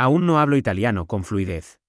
Aún no hablo italiano con fluidez.